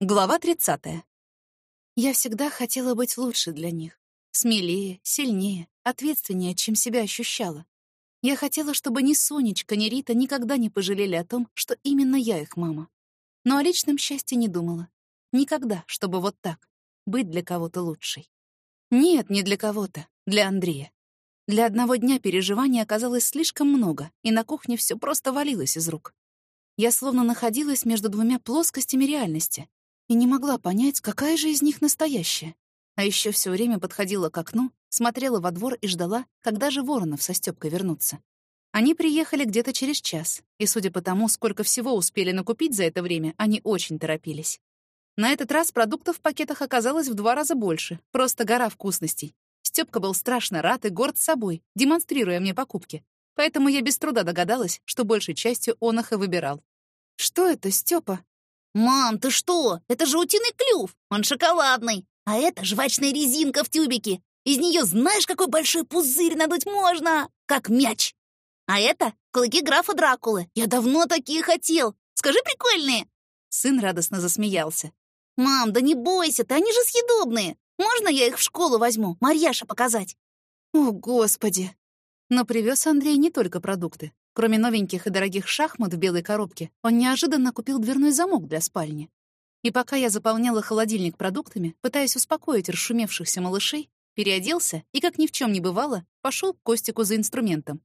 Глава 30. Я всегда хотела быть лучше для них. Смелее, сильнее, ответственнее, чем себя ощущала. Я хотела, чтобы ни Сонечка, ни Рита никогда не пожалели о том, что именно я их мама. Но о личном счастье не думала. Никогда, чтобы вот так, быть для кого-то лучшей. Нет, не для кого-то, для Андрея. Для одного дня переживаний оказалось слишком много, и на кухне все просто валилось из рук. Я словно находилась между двумя плоскостями реальности и не могла понять, какая же из них настоящая. А еще все время подходила к окну, смотрела во двор и ждала, когда же Воронов со Стёпкой вернутся. Они приехали где-то через час, и, судя по тому, сколько всего успели накупить за это время, они очень торопились. На этот раз продуктов в пакетах оказалось в два раза больше, просто гора вкусностей. Стёпка был страшно рад и горд собой, демонстрируя мне покупки. Поэтому я без труда догадалась, что большей частью он их и выбирал. «Что это, Стёпа?» «Мам, ты что? Это же утиный клюв! Он шоколадный! А это жвачная резинка в тюбике! Из нее знаешь, какой большой пузырь надуть можно? Как мяч! А это клыки графа Дракулы! Я давно такие хотел! Скажи, прикольные!» Сын радостно засмеялся. «Мам, да не бойся ты, они же съедобные! Можно я их в школу возьму, Марьяша показать?» «О, Господи!» Но привез Андрей не только продукты. Кроме новеньких и дорогих шахмат в белой коробке, он неожиданно купил дверной замок для спальни. И пока я заполняла холодильник продуктами, пытаясь успокоить расшумевшихся малышей, переоделся и, как ни в чем не бывало, пошел к Костику за инструментом.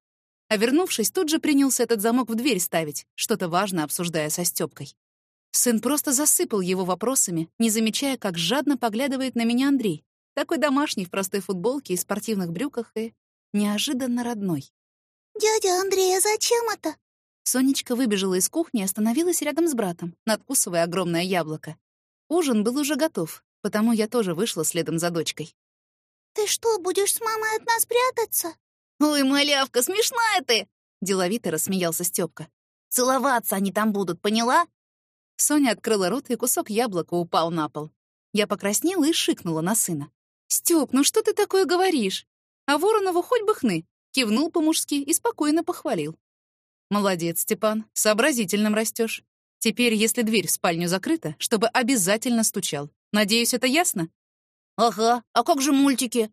А вернувшись, тут же принялся этот замок в дверь ставить, что-то важно обсуждая со Стёпкой. Сын просто засыпал его вопросами, не замечая, как жадно поглядывает на меня Андрей, такой домашний в простой футболке и спортивных брюках и неожиданно родной. «Дядя Андрей, а зачем это?» Сонечка выбежала из кухни и остановилась рядом с братом, надкусывая огромное яблоко. Ужин был уже готов, потому я тоже вышла следом за дочкой. «Ты что, будешь с мамой от нас прятаться?» «Ой, малявка, смешная ты!» — деловито рассмеялся Стёпка. «Целоваться они там будут, поняла?» Соня открыла рот, и кусок яблока упал на пол. Я покраснела и шикнула на сына. «Стёп, ну что ты такое говоришь? А Воронову хоть бы хны, кивнул по-мужски и спокойно похвалил. «Молодец, Степан, сообразительным растешь. Теперь, если дверь в спальню закрыта, чтобы обязательно стучал. Надеюсь, это ясно?» «Ага, а как же мультики?»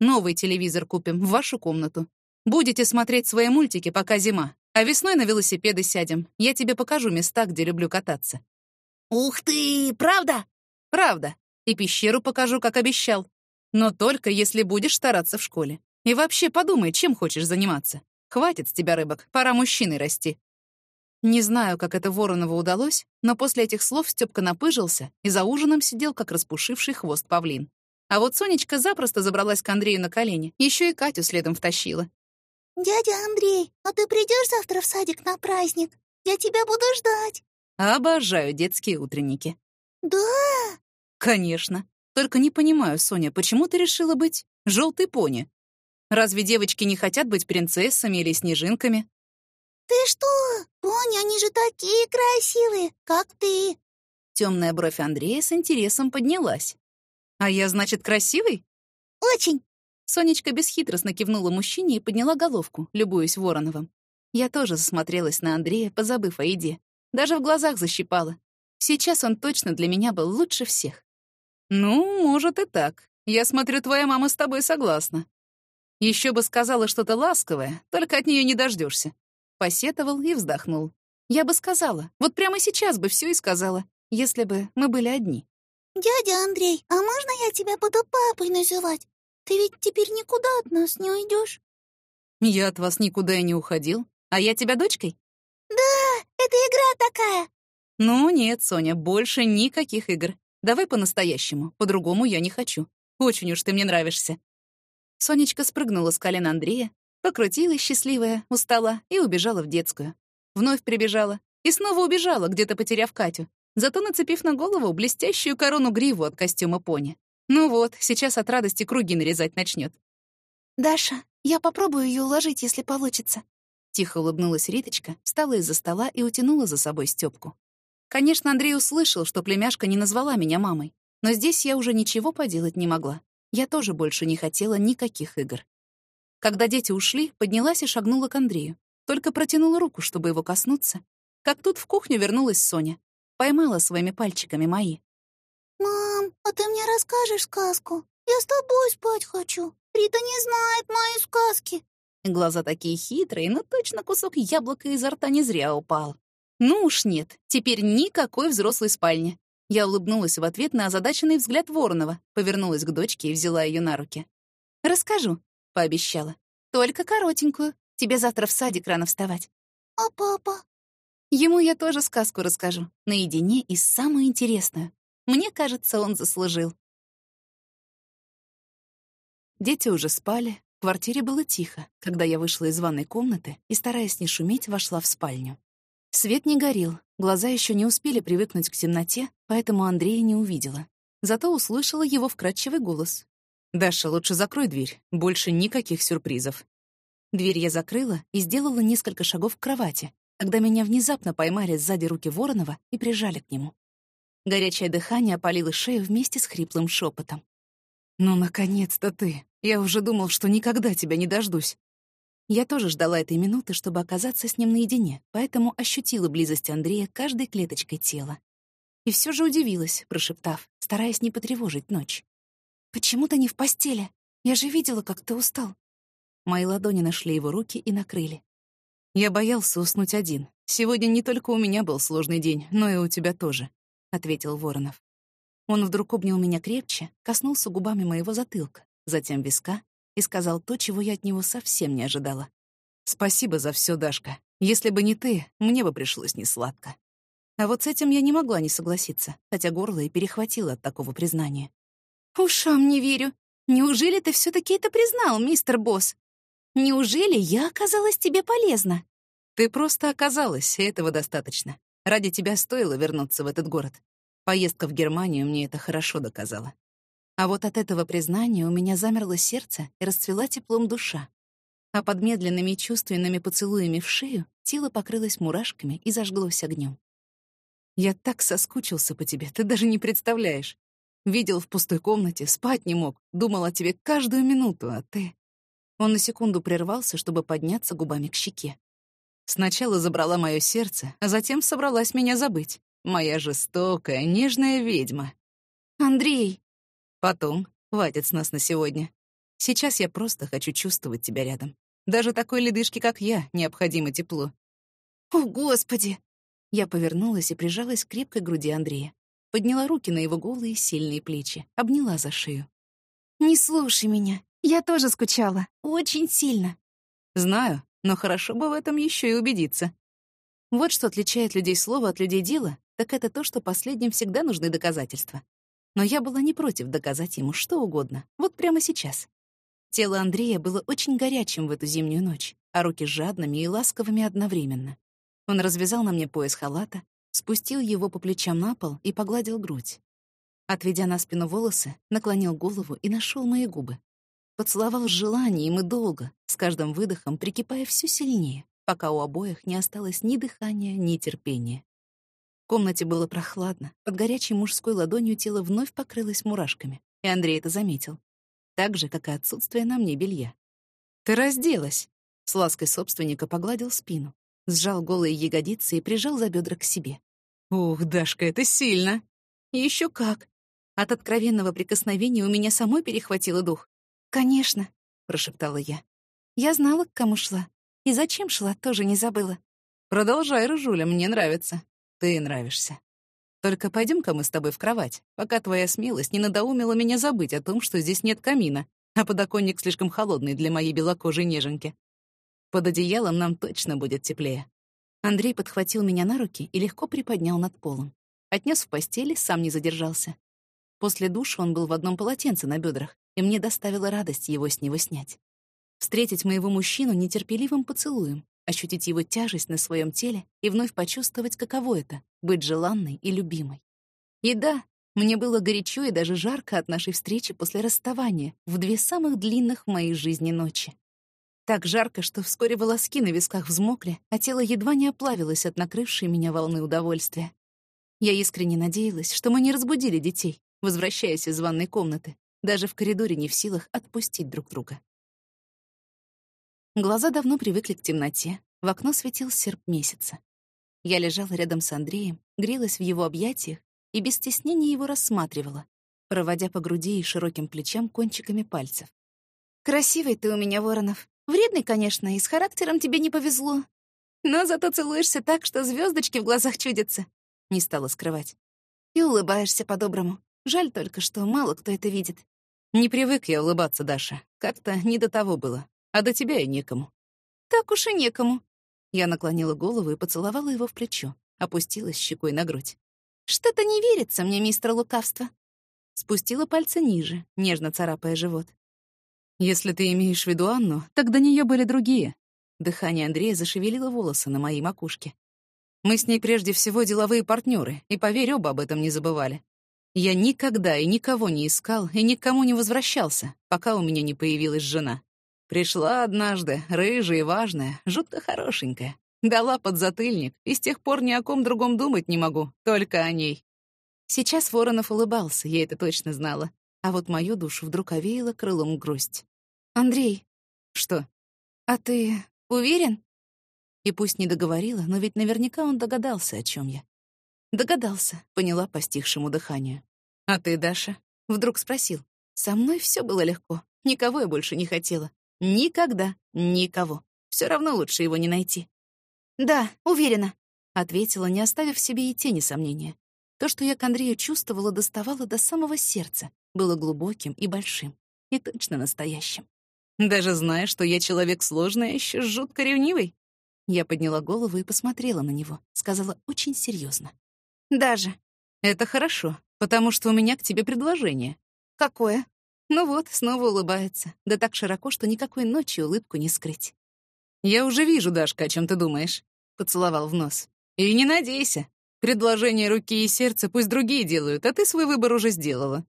«Новый телевизор купим в вашу комнату. Будете смотреть свои мультики, пока зима, а весной на велосипеды сядем. Я тебе покажу места, где люблю кататься». «Ух ты, правда?» «Правда. И пещеру покажу, как обещал. Но только если будешь стараться в школе. И вообще подумай, чем хочешь заниматься. Хватит с тебя рыбок, пора мужчиной расти. Не знаю, как это Воронову удалось, но после этих слов Стёпка напыжился и за ужином сидел, как распушивший хвост павлин. А вот Сонечка запросто забралась к Андрею на колени, еще и Катю следом втащила. «Дядя Андрей, а ты придешь завтра в садик на праздник? Я тебя буду ждать». Обожаю детские утренники. «Да?» «Конечно. Только не понимаю, Соня, почему ты решила быть желтой пони?» Разве девочки не хотят быть принцессами или снежинками? Ты что? Пони, они же такие красивые, как ты. Темная бровь Андрея с интересом поднялась. А я, значит, красивый? Очень. Сонечка бесхитростно кивнула мужчине и подняла головку, любуясь Вороновым. Я тоже засмотрелась на Андрея, позабыв о еде. Даже в глазах защипала. Сейчас он точно для меня был лучше всех. «Ну, может и так. Я смотрю, твоя мама с тобой согласна», еще бы сказала что-то ласковое, только от нее не дождешься. Посетовал и вздохнул. Я бы сказала, вот прямо сейчас бы все и сказала, если бы мы были одни. «Дядя Андрей, а можно я тебя буду папой называть? Ты ведь теперь никуда от нас не уйдешь. «Я от вас никуда и не уходил. А я тебя дочкой?» «Да, это игра такая». «Ну нет, Соня, больше никаких игр. Давай по-настоящему, по-другому я не хочу. Очень уж ты мне нравишься». Сонечка спрыгнула с колен Андрея, покрутилась счастливая, устала и убежала в детскую. Вновь прибежала и снова убежала, где-то потеряв Катю, зато нацепив на голову блестящую корону-гриву от костюма пони. Ну вот, сейчас от радости круги нарезать начнет. «Даша, я попробую ее уложить, если получится». Тихо улыбнулась Риточка, встала из-за стола и утянула за собой Стёпку. Конечно, Андрей услышал, что племяшка не назвала меня мамой, но здесь я уже ничего поделать не могла. Я тоже больше не хотела никаких игр. Когда дети ушли, поднялась и шагнула к Андрею. Только протянула руку, чтобы его коснуться. Как тут в кухню вернулась Соня. Поймала своими пальчиками мои. «Мам, а ты мне расскажешь сказку? Я с тобой спать хочу. Рита не знает мои сказки». Глаза такие хитрые, но точно кусок яблока изо рта не зря упал. Ну уж нет, теперь никакой взрослой спальни. Я улыбнулась в ответ на озадаченный взгляд Воронова, повернулась к дочке и взяла ее на руки. «Расскажу», — пообещала. «Только коротенькую. Тебе завтра в садик рано вставать». «А папа?» Ему я тоже сказку расскажу, наедине и самую интересную. Мне кажется, он заслужил. Дети уже спали, в квартире было тихо, когда я вышла из ванной комнаты и, стараясь не шуметь, вошла в спальню. Свет не горел, глаза еще не успели привыкнуть к темноте, поэтому Андрея не увидела. Зато услышала его вкрадчивый голос. «Даша, лучше закрой дверь, больше никаких сюрпризов». Дверь я закрыла и сделала несколько шагов к кровати, когда меня внезапно поймали сзади руки Воронова и прижали к нему. Горячее дыхание опалило шею вместе с хриплым шепотом. «Ну, наконец-то ты! Я уже думал, что никогда тебя не дождусь!» Я тоже ждала этой минуты, чтобы оказаться с ним наедине, поэтому ощутила близость Андрея каждой клеточкой тела. И все же удивилась, прошептав, стараясь не потревожить ночь. «Почему ты не в постели? Я же видела, как ты устал». Мои ладони нашли его руки и накрыли. «Я боялся уснуть один. Сегодня не только у меня был сложный день, но и у тебя тоже», — ответил Воронов. Он вдруг обнял меня крепче, коснулся губами моего затылка, затем виска и сказал то, чего я от него совсем не ожидала. «Спасибо за все, Дашка. Если бы не ты, мне бы пришлось несладко». А вот с этим я не могла не согласиться, хотя горло и перехватило от такого признания. «Ушам не верю. Неужели ты все таки это признал, мистер Босс? Неужели я оказалась тебе полезна?» «Ты просто оказалась, и этого достаточно. Ради тебя стоило вернуться в этот город. Поездка в Германию мне это хорошо доказала. А вот от этого признания у меня замерло сердце и расцвела теплом душа. А под медленными чувственными поцелуями в шею тело покрылось мурашками и зажглось огнем. Я так соскучился по тебе, ты даже не представляешь. Видел в пустой комнате, спать не мог, думал о тебе каждую минуту, а ты... Он на секунду прервался, чтобы подняться губами к щеке. Сначала забрала мое сердце, а затем собралась меня забыть. Моя жестокая, нежная ведьма. Андрей! Потом, хватит с нас на сегодня. Сейчас я просто хочу чувствовать тебя рядом. Даже такой ледышке, как я, необходимо тепло. О, Господи! Я повернулась и прижалась к крепкой груди Андрея. Подняла руки на его голые, сильные плечи, обняла за шею. «Не слушай меня. Я тоже скучала. Очень сильно». «Знаю, но хорошо бы в этом еще и убедиться». Вот что отличает людей слова от людей дела, так это то, что последним всегда нужны доказательства. Но я была не против доказать ему что угодно, вот прямо сейчас. Тело Андрея было очень горячим в эту зимнюю ночь, а руки жадными и ласковыми одновременно. Он развязал на мне пояс халата, спустил его по плечам на пол и погладил грудь. Отведя на спину волосы, наклонил голову и нашел мои губы. Поцеловал с желанием и долго, с каждым выдохом прикипая все сильнее, пока у обоих не осталось ни дыхания, ни терпения. В комнате было прохладно. Под горячей мужской ладонью тело вновь покрылось мурашками, и Андрей это заметил. Так же, как и отсутствие на мне белья. «Ты разделась!» С лаской собственника погладил спину, сжал голые ягодицы и прижал за бедра к себе. «Ух, Дашка, это сильно!» Еще как!» От откровенного прикосновения у меня самой перехватило дух. «Конечно», — прошептала я. «Я знала, к кому шла. И зачем шла, тоже не забыла». «Продолжай, Рыжуля, мне нравится». Ты нравишься. Только пойдем-ка мы с тобой в кровать, пока твоя смелость не надоумила меня забыть о том, что здесь нет камина, а подоконник слишком холодный для моей белокожей неженки. Под одеялом нам точно будет теплее. Андрей подхватил меня на руки и легко приподнял над полом. Отнес в постели, сам не задержался. После душа он был в одном полотенце на бедрах, и мне доставила радость его с него снять. Встретить моего мужчину нетерпеливым поцелуем, ощутить его тяжесть на своем теле и вновь почувствовать, каково это — быть желанной и любимой. И да, мне было горячо и даже жарко от нашей встречи после расставания в две самых длинных в моей жизни ночи. Так жарко, что вскоре волоски на висках взмокли, а тело едва не оплавилось от накрывшей меня волны удовольствия. Я искренне надеялась, что мы не разбудили детей, возвращаясь из ванной комнаты, даже в коридоре не в силах отпустить друг друга. Глаза давно привыкли к темноте, в окно светил серп месяца. Я лежала рядом с Андреем, грелась в его объятиях и без стеснения его рассматривала, проводя по груди и широким плечам кончиками пальцев. «Красивый ты у меня, Воронов. Вредный, конечно, и с характером тебе не повезло. Но зато целуешься так, что звездочки в глазах чудятся», — не стала скрывать. «И улыбаешься по-доброму. Жаль только, что мало кто это видит». «Не привык я улыбаться, Даша. Как-то не до того было. А до тебя и некому». «Так уж и некому». Я наклонила голову и поцеловала его в плечо, опустилась щекой на грудь. «Что-то не верится мне, мистер Лукавство». Спустила пальцы ниже, нежно царапая живот. «Если ты имеешь в виду Анну, так до неё были другие». Дыхание Андрея зашевелило волосы на моей макушке. «Мы с ней прежде всего деловые партнеры, и, поверь, оба об этом не забывали. Я никогда и никого не искал и никому не возвращался, пока у меня не появилась жена. Пришла однажды, рыжая и важная, жутко хорошенькая. Дала подзатыльник, и с тех пор ни о ком другом думать не могу, только о ней. Сейчас Воронов улыбался, я это точно знала. А вот мою душу вдруг овеяло крылом грусть. «Андрей». «Что?» «А ты уверен?» И пусть не договорила, но ведь наверняка он догадался, о чем я. Догадался, поняла по стихшему дыханию. «А ты, Даша?» Вдруг спросил. «Со мной все было легко. Никого я больше не хотела. Никогда, никого. Все равно лучше его не найти. «Да, уверена», — ответила, не оставив себе и тени сомнения. То, что я к Андрею чувствовала, доставало до самого сердца, было глубоким и большим, и точно настоящим. Даже зная, что я человек сложный, а еще жутко ревнивый. Я подняла голову и посмотрела на него, сказала очень серьезно. «Даже. Это хорошо, потому что у меня к тебе предложение». «Какое?» Ну вот, снова улыбается. Да так широко, что никакой ночи улыбку не скрыть. «Я уже вижу, Дашка, о чем ты думаешь», — поцеловал в нос. «И не надейся. Предложение руки и сердца пусть другие делают, а ты свой выбор уже сделала.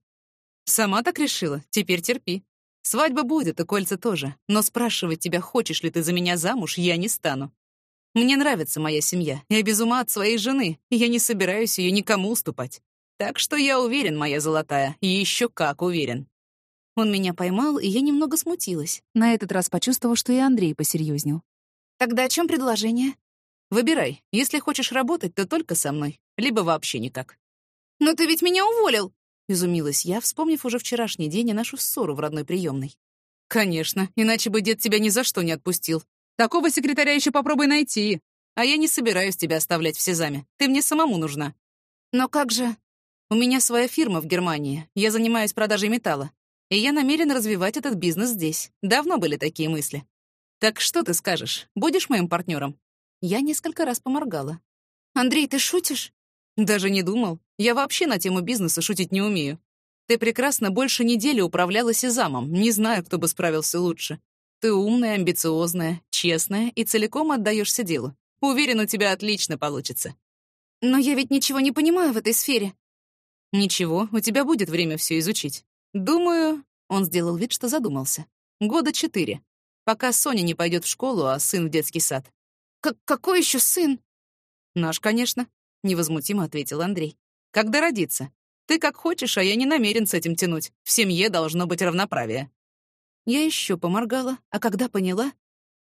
Сама так решила, теперь терпи. Свадьба будет, и кольца тоже, но спрашивать тебя, хочешь ли ты за меня замуж, я не стану. Мне нравится моя семья, я без ума от своей жены, и я не собираюсь ее никому уступать. Так что я уверен, моя золотая, и еще как уверен. Он меня поймал, и я немного смутилась, на этот раз почувствовав, что и Андрей посерьезнел. «Тогда о чем предложение?» «Выбирай. Если хочешь работать, то только со мной. Либо вообще никак». «Но ты ведь меня уволил!» — изумилась я, вспомнив уже вчерашний день и нашу ссору в родной приемной. «Конечно, иначе бы дед тебя ни за что не отпустил. Такого секретаря еще попробуй найти. А я не собираюсь тебя оставлять в Сезаме. Ты мне самому нужна». «Но как же...» «У меня своя фирма в Германии. Я занимаюсь продажей металла и я намерен развивать этот бизнес здесь. Давно были такие мысли. Так что ты скажешь? Будешь моим партнером? Я несколько раз поморгала. Андрей, ты шутишь? Даже не думал. Я вообще на тему бизнеса шутить не умею. Ты прекрасно больше недели управляла Сезамом. Не знаю, кто бы справился лучше. Ты умная, амбициозная, честная и целиком отдаешься делу. Уверен, у тебя отлично получится. Но я ведь ничего не понимаю в этой сфере. Ничего, у тебя будет время все изучить. «Думаю...» — он сделал вид, что задумался. «Года четыре. Пока Соня не пойдет в школу, а сын в детский сад». К «Какой еще сын?» «Наш, конечно», — невозмутимо ответил Андрей. «Когда родится? Ты как хочешь, а я не намерен с этим тянуть. В семье должно быть равноправие». Я еще поморгала, а когда поняла...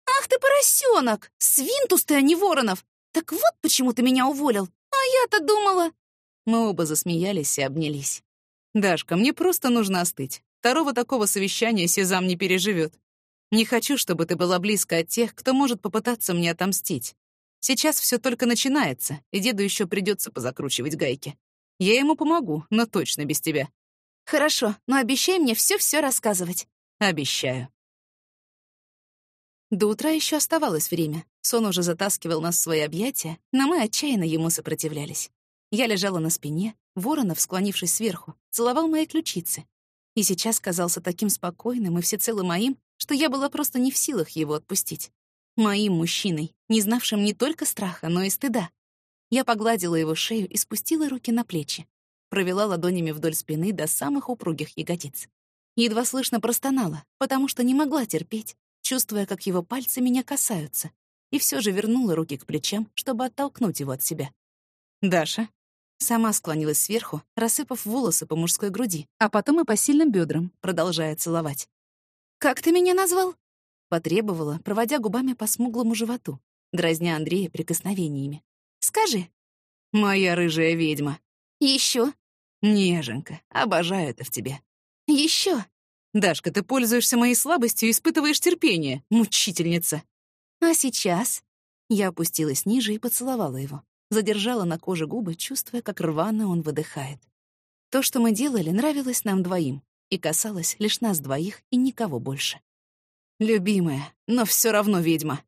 «Ах ты поросенок! Свинтус ты, а не Воронов! Так вот почему ты меня уволил! А я-то думала...» Мы оба засмеялись и обнялись. «Дашка, мне просто нужно остыть. Второго такого совещания Сезам не переживет. Не хочу, чтобы ты была близко от тех, кто может попытаться мне отомстить. Сейчас все только начинается, и деду еще придется позакручивать гайки. Я ему помогу, но точно без тебя». «Хорошо, но обещай мне все-все рассказывать». «Обещаю». До утра еще оставалось время. Сон уже затаскивал нас в свои объятия, но мы отчаянно ему сопротивлялись. Я лежала на спине, Воронов, склонившись сверху, целовал мои ключицы. И сейчас казался таким спокойным и всецело моим, что я была просто не в силах его отпустить. Моим мужчиной, не знавшим не только страха, но и стыда. Я погладила его шею и спустила руки на плечи. Провела ладонями вдоль спины до самых упругих ягодиц. Едва слышно простонала, потому что не могла терпеть, чувствуя, как его пальцы меня касаются, и все же вернула руки к плечам, чтобы оттолкнуть его от себя. «Даша, Сама склонилась сверху, рассыпав волосы по мужской груди, а потом и по сильным бедрам, продолжая целовать. «Как ты меня назвал?» Потребовала, проводя губами по смуглому животу, дразня Андрея прикосновениями. «Скажи». «Моя рыжая ведьма». Еще. «Неженка, обожаю это в тебе». Еще. «Дашка, ты пользуешься моей слабостью и испытываешь терпение, мучительница». А сейчас? Я опустилась ниже и поцеловала его. Задержала на коже губы, чувствуя, как рвано он выдыхает. То, что мы делали, нравилось нам двоим и касалось лишь нас двоих и никого больше. «Любимая, но все равно ведьма»,